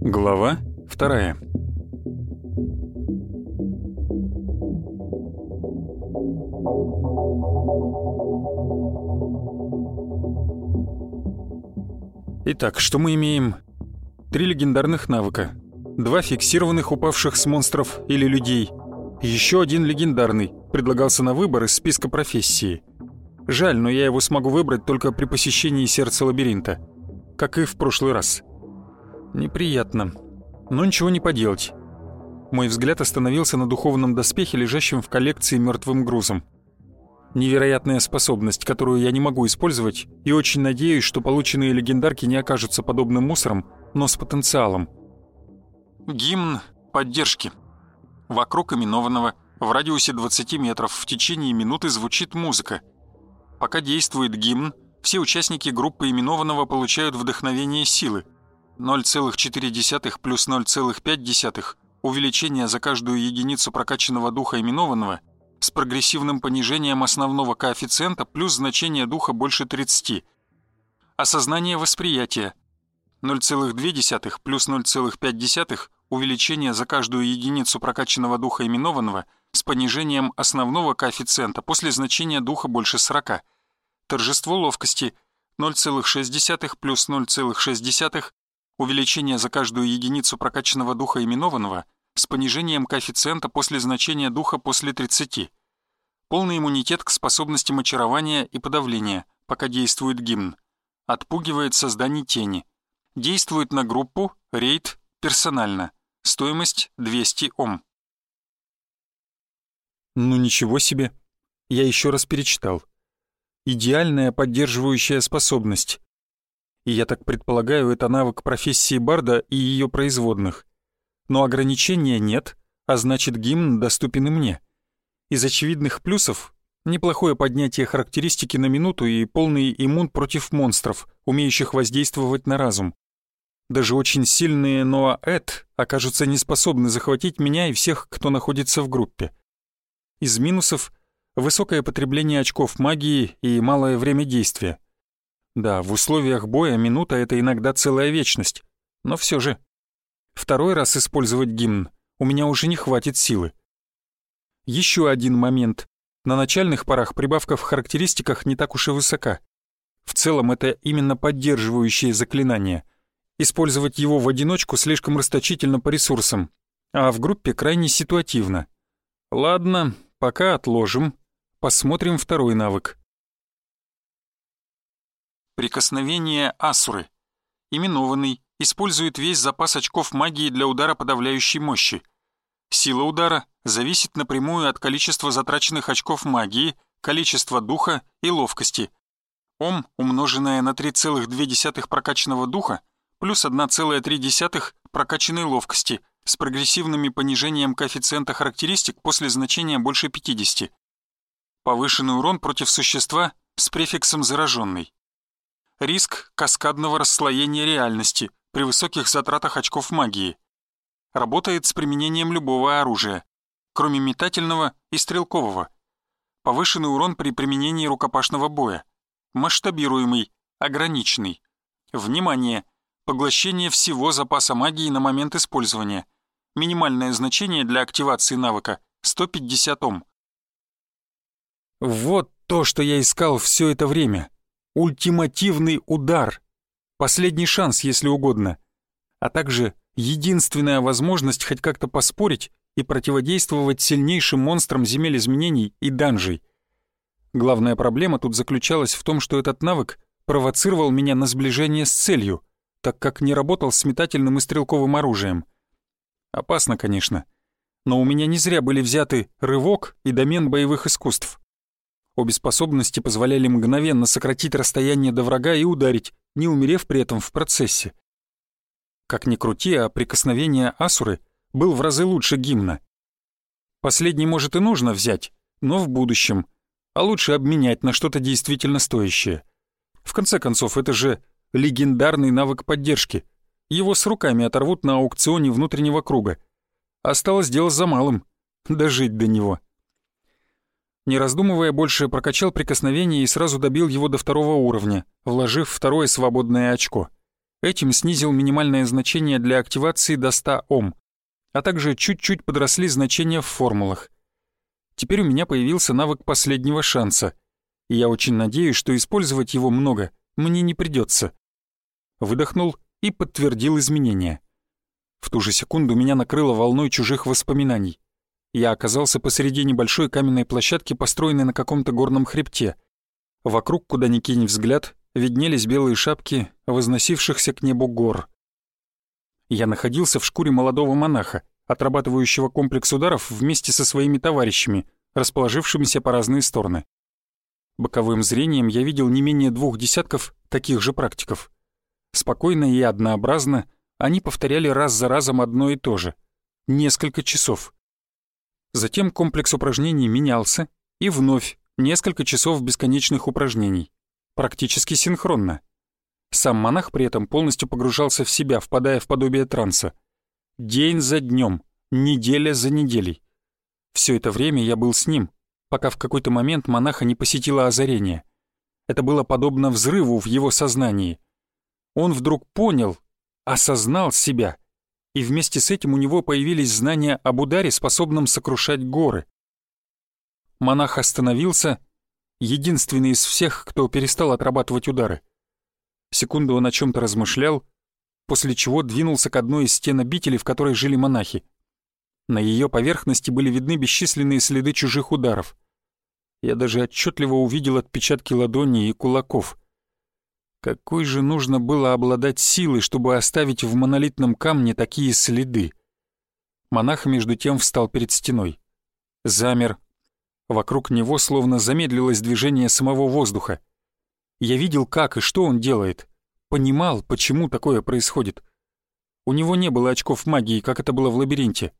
Глава вторая. Итак, что мы имеем? Три легендарных навыка. Два фиксированных упавших с монстров или людей. Еще один легендарный, предлагался на выбор из списка профессии. Жаль, но я его смогу выбрать только при посещении сердца лабиринта. Как и в прошлый раз. Неприятно. Но ничего не поделать. Мой взгляд остановился на духовном доспехе, лежащем в коллекции мертвым грузом. Невероятная способность, которую я не могу использовать, и очень надеюсь, что полученные легендарки не окажутся подобным мусором, но с потенциалом. Гимн поддержки. Вокруг именованного, в радиусе 20 метров, в течение минуты звучит музыка. Пока действует гимн, все участники группы именованного получают вдохновение силы. 0,4 плюс 0,5 увеличение за каждую единицу прокачанного духа именованного – с прогрессивным понижением основного коэффициента плюс значение духа больше 30. Осознание восприятия 0,2 плюс 0,5 увеличение за каждую единицу прокачанного духа именованного с понижением основного коэффициента после значения духа больше 40. Торжество ловкости 0,6 плюс 0,6 увеличение за каждую единицу прокачанного духа именованного с понижением коэффициента после значения духа после 30. Полный иммунитет к способностям очарования и подавления, пока действует гимн. Отпугивает создание тени. Действует на группу, рейд, персонально. Стоимость 200 Ом. Ну ничего себе. Я еще раз перечитал. Идеальная поддерживающая способность. И я так предполагаю, это навык профессии Барда и ее производных но ограничения нет, а значит гимн доступен и мне. Из очевидных плюсов — неплохое поднятие характеристики на минуту и полный иммун против монстров, умеющих воздействовать на разум. Даже очень сильные Ноа-Эд окажутся неспособны захватить меня и всех, кто находится в группе. Из минусов — высокое потребление очков магии и малое время действия. Да, в условиях боя минута — это иногда целая вечность, но все же Второй раз использовать гимн у меня уже не хватит силы. Еще один момент. На начальных порах прибавка в характеристиках не так уж и высока. В целом это именно поддерживающее заклинание. Использовать его в одиночку слишком расточительно по ресурсам, а в группе крайне ситуативно. Ладно, пока отложим. Посмотрим второй навык. Прикосновение Асуры. Именованный использует весь запас очков магии для удара подавляющей мощи. Сила удара зависит напрямую от количества затраченных очков магии, количества духа и ловкости. Ом, умноженное на 3,2 прокачанного духа, плюс 1,3 прокачанной ловкости с прогрессивным понижением коэффициента характеристик после значения больше 50. Повышенный урон против существа с префиксом «зараженный». Риск каскадного расслоения реальности – при высоких затратах очков магии. Работает с применением любого оружия, кроме метательного и стрелкового. Повышенный урон при применении рукопашного боя. Масштабируемый, ограниченный. Внимание! Поглощение всего запаса магии на момент использования. Минимальное значение для активации навыка — 150 Ом. Вот то, что я искал все это время. Ультимативный удар. Последний шанс, если угодно. А также единственная возможность хоть как-то поспорить и противодействовать сильнейшим монстрам земель изменений и данжей. Главная проблема тут заключалась в том, что этот навык провоцировал меня на сближение с целью, так как не работал с метательным и стрелковым оружием. Опасно, конечно. Но у меня не зря были взяты рывок и домен боевых искусств. Обе способности позволяли мгновенно сократить расстояние до врага и ударить, не умерев при этом в процессе. Как ни крути, а прикосновение Асуры был в разы лучше гимна. Последний, может, и нужно взять, но в будущем, а лучше обменять на что-то действительно стоящее. В конце концов, это же легендарный навык поддержки. Его с руками оторвут на аукционе внутреннего круга. Осталось дело за малым — дожить до него. Не раздумывая больше, прокачал прикосновение и сразу добил его до второго уровня, вложив второе свободное очко. Этим снизил минимальное значение для активации до 100 Ом, а также чуть-чуть подросли значения в формулах. Теперь у меня появился навык последнего шанса, и я очень надеюсь, что использовать его много мне не придется. Выдохнул и подтвердил изменения. В ту же секунду меня накрыло волной чужих воспоминаний. Я оказался посреди небольшой каменной площадки, построенной на каком-то горном хребте. Вокруг, куда ни кинь взгляд, виднелись белые шапки возносившихся к небу гор. Я находился в шкуре молодого монаха, отрабатывающего комплекс ударов вместе со своими товарищами, расположившимися по разные стороны. Боковым зрением я видел не менее двух десятков таких же практиков. Спокойно и однообразно они повторяли раз за разом одно и то же. Несколько часов. Затем комплекс упражнений менялся, и вновь несколько часов бесконечных упражнений. Практически синхронно. Сам монах при этом полностью погружался в себя, впадая в подобие транса. День за днем, неделя за неделей. Все это время я был с ним, пока в какой-то момент монаха не посетило озарение. Это было подобно взрыву в его сознании. Он вдруг понял, осознал себя, и вместе с этим у него появились знания об ударе, способном сокрушать горы. Монах остановился, единственный из всех, кто перестал отрабатывать удары. Секунду он о чем то размышлял, после чего двинулся к одной из стен обители, в которой жили монахи. На ее поверхности были видны бесчисленные следы чужих ударов. Я даже отчетливо увидел отпечатки ладоней и кулаков. Какой же нужно было обладать силой, чтобы оставить в монолитном камне такие следы? Монах между тем встал перед стеной. Замер. Вокруг него словно замедлилось движение самого воздуха. Я видел, как и что он делает. Понимал, почему такое происходит. У него не было очков магии, как это было в лабиринте.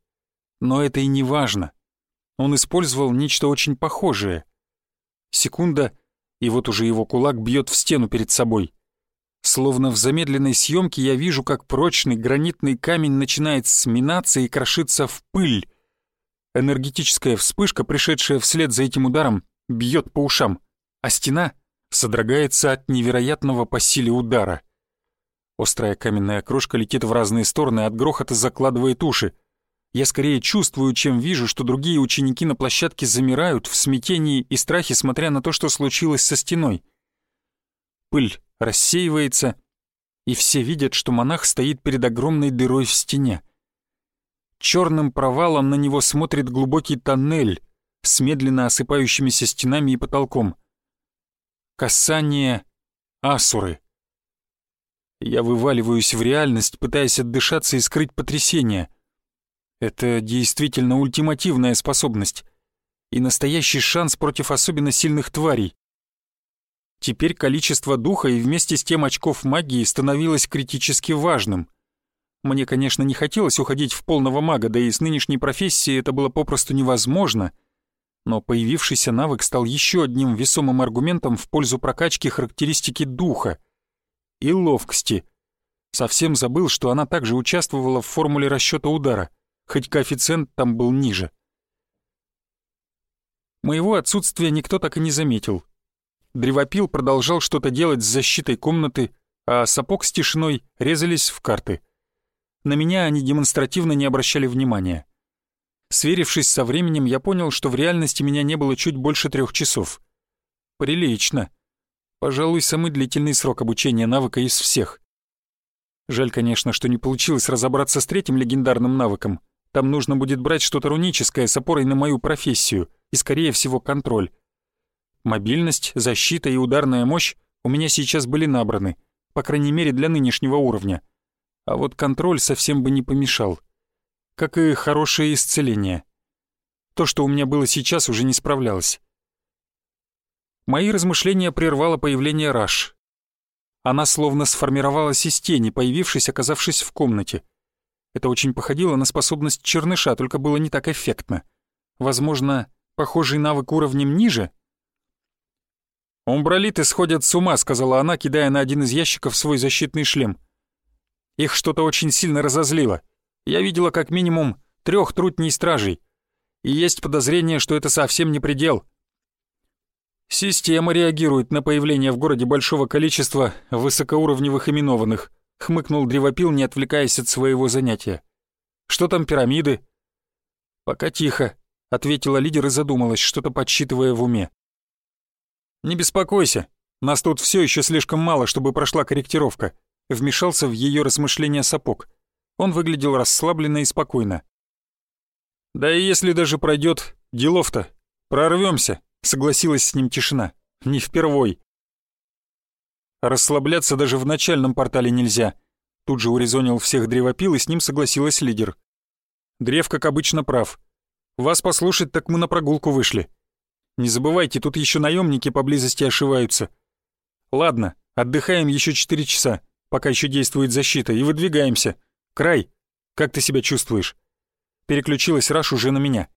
Но это и не важно. Он использовал нечто очень похожее. Секунда — и вот уже его кулак бьет в стену перед собой. Словно в замедленной съемке я вижу, как прочный гранитный камень начинает сминаться и крошиться в пыль. Энергетическая вспышка, пришедшая вслед за этим ударом, бьет по ушам, а стена содрогается от невероятного по силе удара. Острая каменная крошка летит в разные стороны, от грохота закладывает уши. Я скорее чувствую, чем вижу, что другие ученики на площадке замирают в смятении и страхе, смотря на то, что случилось со стеной. Пыль рассеивается, и все видят, что монах стоит перед огромной дырой в стене. Черным провалом на него смотрит глубокий тоннель с медленно осыпающимися стенами и потолком. Касание Асуры. Я вываливаюсь в реальность, пытаясь отдышаться и скрыть потрясение — это действительно ультимативная способность и настоящий шанс против особенно сильных тварей. Теперь количество духа и вместе с тем очков магии становилось критически важным. Мне, конечно, не хотелось уходить в полного мага, да и с нынешней профессией это было попросту невозможно, но появившийся навык стал еще одним весомым аргументом в пользу прокачки характеристики духа и ловкости. Совсем забыл, что она также участвовала в формуле расчета удара — хоть коэффициент там был ниже. Моего отсутствия никто так и не заметил. Древопил продолжал что-то делать с защитой комнаты, а сапог с тишиной резались в карты. На меня они демонстративно не обращали внимания. Сверившись со временем, я понял, что в реальности меня не было чуть больше трех часов. Прилично. Пожалуй, самый длительный срок обучения навыка из всех. Жаль, конечно, что не получилось разобраться с третьим легендарным навыком — там нужно будет брать что-то руническое с опорой на мою профессию и, скорее всего, контроль. Мобильность, защита и ударная мощь у меня сейчас были набраны, по крайней мере для нынешнего уровня. А вот контроль совсем бы не помешал. Как и хорошее исцеление. То, что у меня было сейчас, уже не справлялось. Мои размышления прервало появление Раш. Она словно сформировалась из тени, появившись, оказавшись в комнате — это очень походило на способность черныша, только было не так эффектно. Возможно, похожий навык уровнем ниже? «Умбралиты сходят с ума», — сказала она, кидая на один из ящиков свой защитный шлем. «Их что-то очень сильно разозлило. Я видела как минимум трех трутней стражей. И есть подозрение, что это совсем не предел. Система реагирует на появление в городе большого количества высокоуровневых именованных, хмыкнул древопил, не отвлекаясь от своего занятия. Что там пирамиды? Пока тихо, ответила лидер и задумалась, что-то подсчитывая в уме. Не беспокойся, нас тут все еще слишком мало, чтобы прошла корректировка. Вмешался в ее размышления сапог. Он выглядел расслабленно и спокойно. Да и если даже пройдет, делов-то, прорвемся. Согласилась с ним тишина. Не впервой. Расслабляться даже в начальном портале нельзя. Тут же урезонил всех древопил, и с ним согласилась лидер. Древ, как обычно, прав. Вас послушать, так мы на прогулку вышли. Не забывайте, тут еще наемники поблизости ошиваются. Ладно, отдыхаем еще четыре часа, пока еще действует защита, и выдвигаемся. Край, как ты себя чувствуешь? Переключилась Раш уже на меня.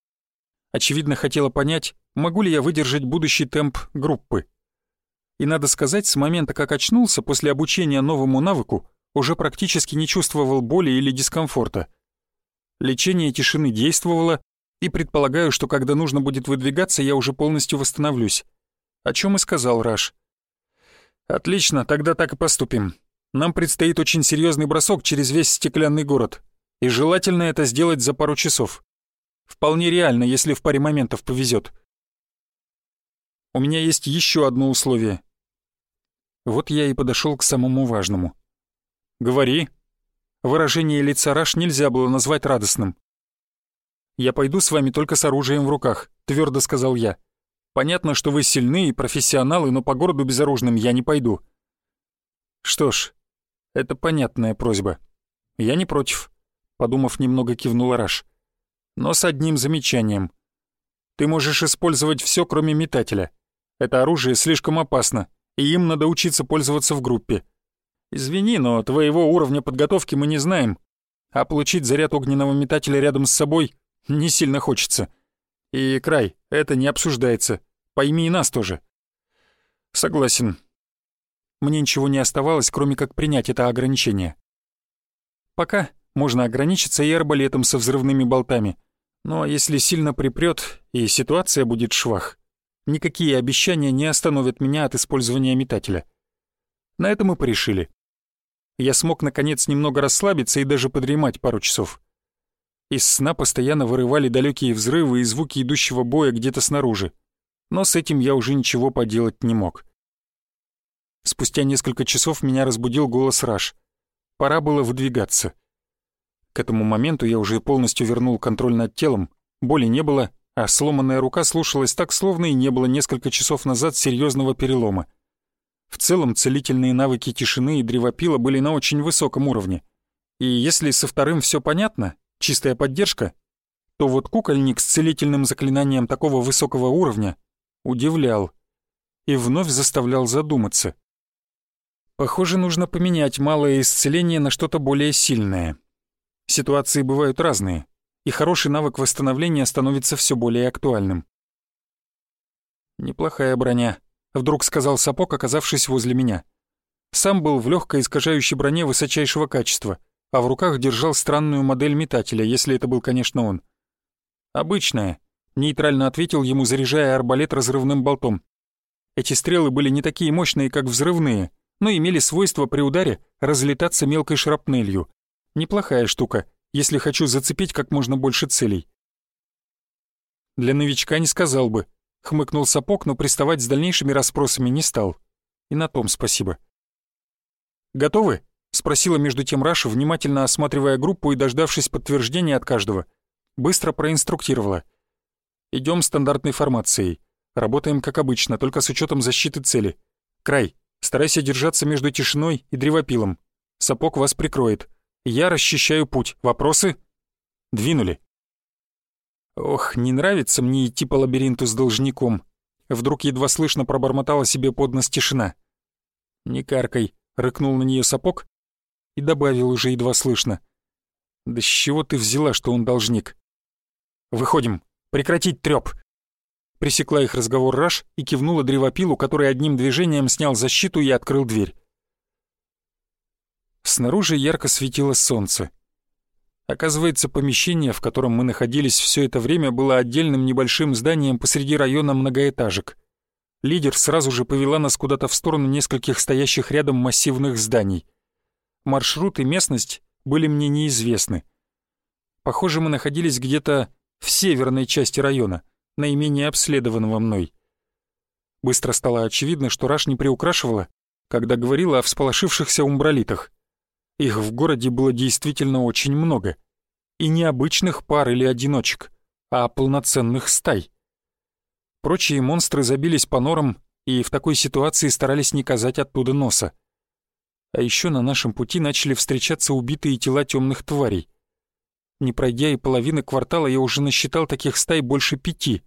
Очевидно, хотела понять, могу ли я выдержать будущий темп группы. И надо сказать, с момента, как очнулся после обучения новому навыку, уже практически не чувствовал боли или дискомфорта. Лечение тишины действовало, и предполагаю, что когда нужно будет выдвигаться, я уже полностью восстановлюсь. О чем и сказал Раш. «Отлично, тогда так и поступим. Нам предстоит очень серьезный бросок через весь стеклянный город, и желательно это сделать за пару часов. Вполне реально, если в паре моментов повезет. У меня есть еще одно условие. Вот я и подошел к самому важному. «Говори». Выражение лица Раш нельзя было назвать радостным. «Я пойду с вами только с оружием в руках», — твердо сказал я. «Понятно, что вы сильны и профессионалы, но по городу безоружным я не пойду». «Что ж, это понятная просьба. Я не против», — подумав немного, кивнула Раш но с одним замечанием. Ты можешь использовать все, кроме метателя. Это оружие слишком опасно, и им надо учиться пользоваться в группе. Извини, но твоего уровня подготовки мы не знаем, а получить заряд огненного метателя рядом с собой не сильно хочется. И, Край, это не обсуждается. Пойми и нас тоже. Согласен. Мне ничего не оставалось, кроме как принять это ограничение. Пока можно ограничиться и арбалетом со взрывными болтами — но если сильно припрёт и ситуация будет швах, никакие обещания не остановят меня от использования метателя. На это мы порешили. Я смог наконец немного расслабиться и даже подремать пару часов. Из сна постоянно вырывали далекие взрывы и звуки идущего боя где-то снаружи, но с этим я уже ничего поделать не мог. Спустя несколько часов меня разбудил голос Раш. Пора было выдвигаться. К этому моменту я уже полностью вернул контроль над телом, боли не было, а сломанная рука слушалась так, словно и не было несколько часов назад серьезного перелома. В целом, целительные навыки тишины и древопила были на очень высоком уровне. И если со вторым все понятно, чистая поддержка, то вот кукольник с целительным заклинанием такого высокого уровня удивлял и вновь заставлял задуматься. Похоже, нужно поменять малое исцеление на что-то более сильное. Ситуации бывают разные, и хороший навык восстановления становится все более актуальным. «Неплохая броня», — вдруг сказал сапог, оказавшись возле меня. Сам был в легкой искажающей броне высочайшего качества, а в руках держал странную модель метателя, если это был, конечно, он. «Обычная», — нейтрально ответил ему, заряжая арбалет разрывным болтом. Эти стрелы были не такие мощные, как взрывные, но имели свойство при ударе разлетаться мелкой шрапнелью. Неплохая штука, если хочу зацепить как можно больше целей. Для новичка не сказал бы. Хмыкнул сапог, но приставать с дальнейшими расспросами не стал. И на том спасибо. «Готовы?» — спросила между тем Раша, внимательно осматривая группу и дождавшись подтверждения от каждого. Быстро проинструктировала. Идем стандартной формацией. Работаем как обычно, только с учетом защиты цели. Край, старайся держаться между тишиной и древопилом. Сапог вас прикроет. Я расчищаю путь. Вопросы? Двинули. Ох, не нравится мне идти по лабиринту с должником. Вдруг едва слышно пробормотала себе под нос тишина. «Не каркай», — рыкнул на нее сапог и добавил уже едва слышно. «Да с чего ты взяла, что он должник?» «Выходим. Прекратить трёп!» Пресекла их разговор Раш и кивнула древопилу, который одним движением снял защиту и открыл дверь. Снаружи ярко светило солнце. Оказывается, помещение, в котором мы находились все это время, было отдельным небольшим зданием посреди района многоэтажек. Лидер сразу же повела нас куда-то в сторону нескольких стоящих рядом массивных зданий. Маршрут и местность были мне неизвестны. Похоже, мы находились где-то в северной части района, наименее обследованного мной. Быстро стало очевидно, что Раш не приукрашивала, когда говорила о всполошившихся умбралитах. Их в городе было действительно очень много. И не обычных пар или одиночек, а полноценных стай. Прочие монстры забились по норам и в такой ситуации старались не казать оттуда носа. А еще на нашем пути начали встречаться убитые тела темных тварей. Не пройдя и половины квартала, я уже насчитал таких стай больше пяти.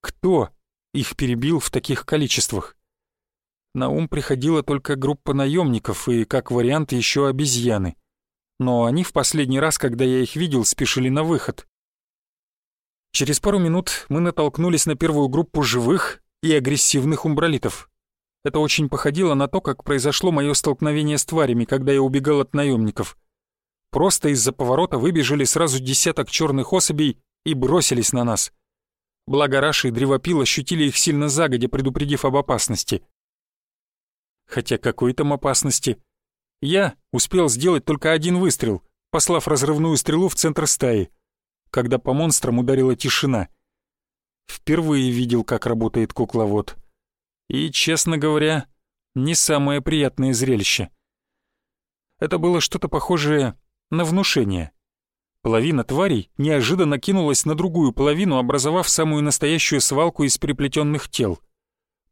Кто их перебил в таких количествах? На ум приходила только группа наемников и, как вариант, еще обезьяны. Но они в последний раз, когда я их видел, спешили на выход. Через пару минут мы натолкнулись на первую группу живых и агрессивных умбралитов. Это очень походило на то, как произошло мое столкновение с тварями, когда я убегал от наемников. Просто из-за поворота выбежали сразу десяток черных особей и бросились на нас. Благо Раши и Древопил ощутили их сильно загодя, предупредив об опасности. Хотя какой там опасности? Я успел сделать только один выстрел, послав разрывную стрелу в центр стаи — когда по монстрам ударила тишина. Впервые видел, как работает кукловод. И, честно говоря, не самое приятное зрелище. Это было что-то похожее на внушение. Половина тварей неожиданно кинулась на другую половину, образовав самую настоящую свалку из переплетенных тел.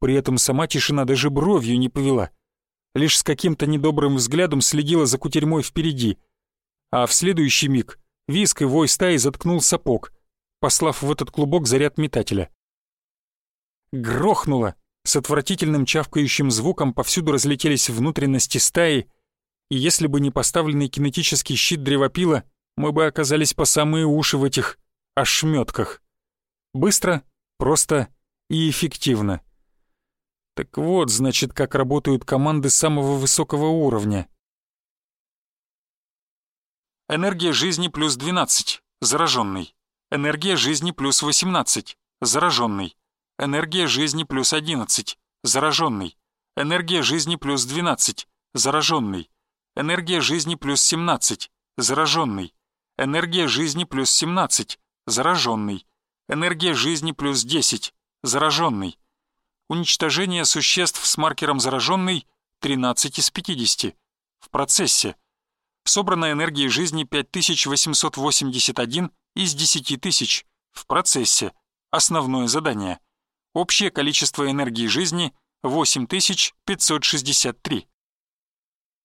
При этом сама тишина даже бровью не повела. Лишь с каким-то недобрым взглядом следила за кутерьмой впереди. А в следующий миг Виск и вой стаи заткнул сапог, послав в этот клубок заряд метателя. Грохнуло. С отвратительным чавкающим звуком повсюду разлетелись внутренности стаи, и если бы не поставленный кинетический щит древопила, мы бы оказались по самые уши в этих ошметках. Быстро, просто и эффективно. Так вот, значит, как работают команды самого высокого уровня. Энергия жизни плюс 12. Зараженный. Энергия жизни плюс 18. Зараженный. Энергия жизни плюс 11. Зараженный. Энергия жизни плюс 12. Зараженный. Энергия жизни плюс 17. Зараженный. Энергия жизни плюс 17. Зараженный. Энергия жизни плюс 10. Зараженный. Уничтожение существ с маркером зараженный 13 из 50. В процессе. Собрана энергии жизни 5881 из 10 тысяч. В процессе. Основное задание. Общее количество энергии жизни 8563.